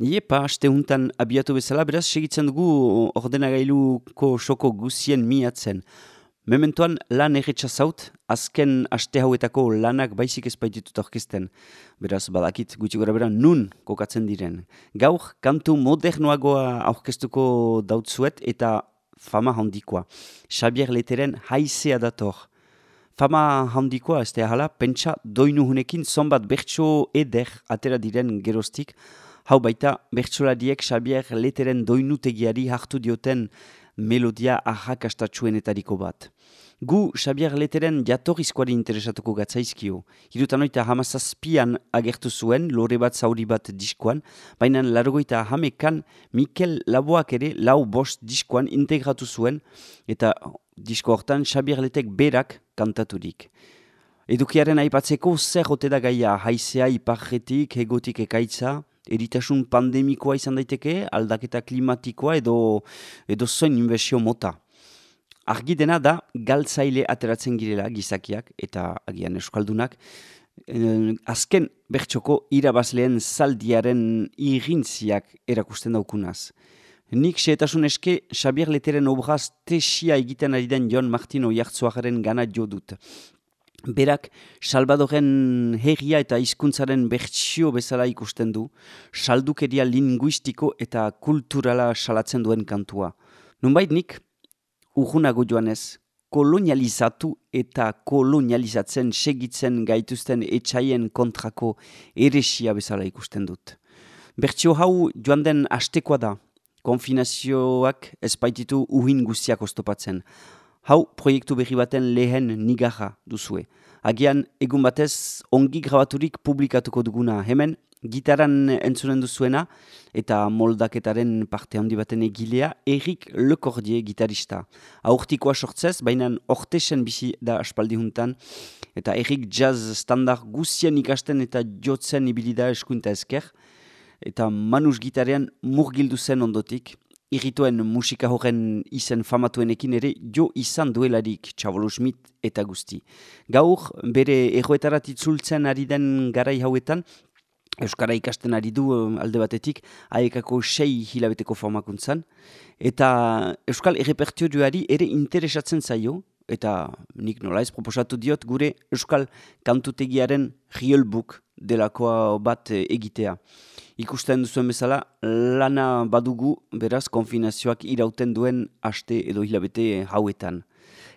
Iepa, aste huntan abiatu bezala, beraz, segitzen dugu ordenagailuko soko guzien miatzen. Mementoan lan erretsa zaut, azken aste hauetako lanak baizik ezpaititut orkesten. Beraz, badakit gutxi gora bera nun kokatzen diren. Gaur, kantu modernoagoa aurkeztuko dautzuet eta fama handikoa. Xabier Leteren haizea dator. Fama handikoa, ez da hala, pentsa doinu hunekin zonbat bertso eder atera diren gerostik, Hau baita, bertsolariek Xabier leteren doinutegiari hartu dioten melodia ahakastatxuenetariko bat. Gu Xabier leteren jatorrizkoari interesatuko gatzaizkio. Hirutanoita hamazazpian agertu zuen, lore bat zauri bat diskoan, baina largoita hamekan Mikel Laboak ere lau bost diskoan integratu zuen, eta disko hortan Xabier letek berak kantaturik. Edukiaren aipatzeko zer hote da gaia haizea iparretik, egotik ekaitza, eritasun pandemikoa izan daiteke, aldaketa klimatikoa edo, edo zoin inbesio mota. Argi dena da, galtzaile ateratzen girela gizakiak eta agian eskaldunak, eh, azken bertxoko irabazleen zaldiaren irintziak erakusten daukunaz. Nik seetasun eske, Xabier Leteren obraz tesia egiten ari den John Martino jartzuagaren gana jo dut. Berak, Salvadoren herria eta hizkuntzaren bertsio bezala ikusten du, saldukeria linguistiko eta kulturala salatzen duen kantua. Nunbait nik, urgunago joanez, kolonializatu eta kolonializatzen segitzen gaituzten etxaien kontrako eresia bezala ikusten dut. Bertsio hau joan den astekoa da, konfinazioak ezpaititu uhin guztiak oztopatzen. Hau proiektu berri baten lehen nigarra duzue. Agian egun batez ongi grabaturik publikatuko duguna hemen, gitaran entzunen duzuena eta moldaketaren parte handi baten egilea Erik Lekordie gitarista. Aurtikoa sortzez, baina ortesen bizi da aspaldi juntan, eta Erik jazz standard guzien ikasten eta jotzen ibilida eskuinta esker, eta manus gitarean murgildu zen ondotik, irrituen musika horren izen famatuenekin ere jo izan duelarik Txabolo Schmidt eta guzti. Gaur, bere erroetarat itzultzen ari den garai hauetan, Euskara ikasten ari du alde batetik, aekako sei hilabeteko formakuntzan, eta Euskal errepertorioari ere interesatzen zaio, eta nik nola ez proposatu diot, gure Euskal kantutegiaren rielbuk delakoa bat egitea ikusten duzuen bezala, lana badugu beraz konfinazioak irauten duen aste edo hilabete hauetan.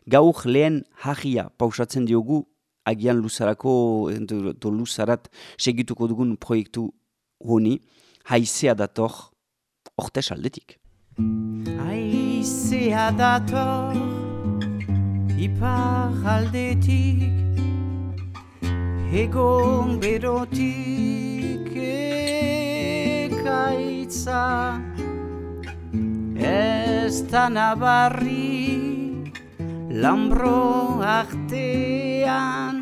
Gaur lehen hajia pausatzen diogu agian luzarako, edo luzarat segituko dugun proiektu honi, haizea dator orte aldetik. Haizea dator ipar aldetik egon berotik ekaitza. Ez da nabarri lambro artean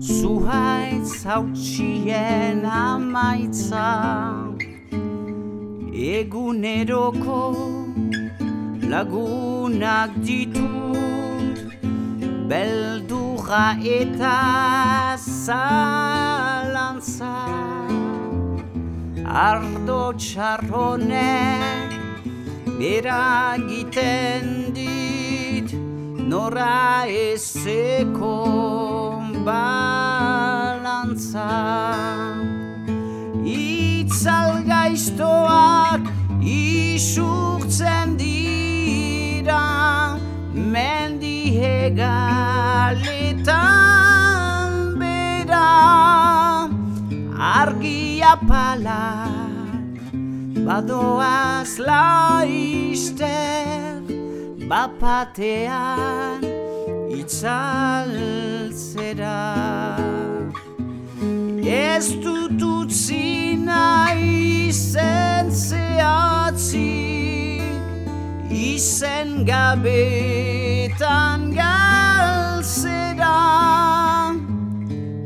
zuhaitz hautsien amaitza. Eguneroko lagunak ditut beldura eta zalantza. Ardo txarronek eragiten dit nora ezeko balantza. Itzal gaiztoak isurtzen mendi egaletan bera argia pala badoaz laister bapatean itzaltzera ez dut utzi nahi izen zehatzik izen gabetan galtzera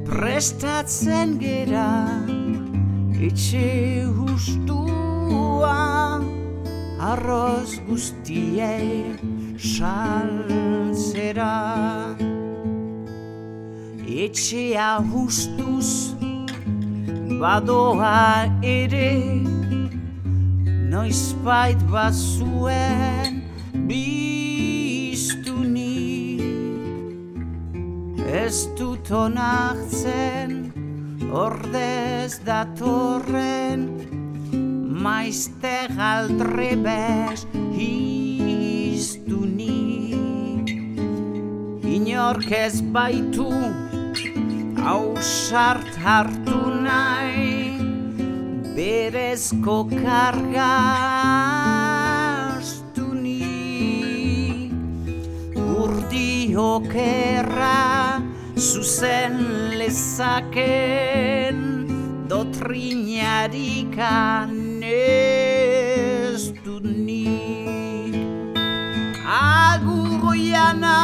prestatzen gera etxe hustua arroz guztiei salzera etxea hustuz badoa ere noizbait bazuen biztu ez dut onartzen ordez datorren maizte galdrebes hiztu ni inork ez baitu hausart hartu nahi berezko karga urdi okerra zuzen lezaken dotrinarik ez du ni agur oiana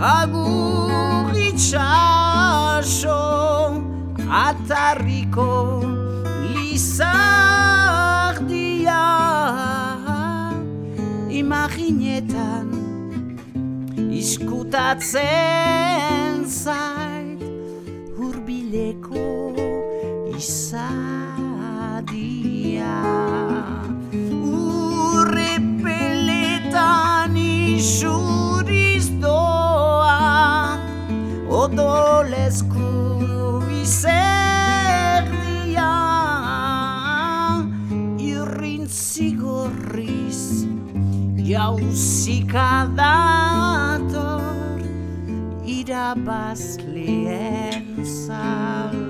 agur itxaso atarriko izardia imaginetan iskutatzen zait hurbileko izadia. Urrepeletan isuriz doa odolezku izerdia. Irrintzigorriz da basli en sandia.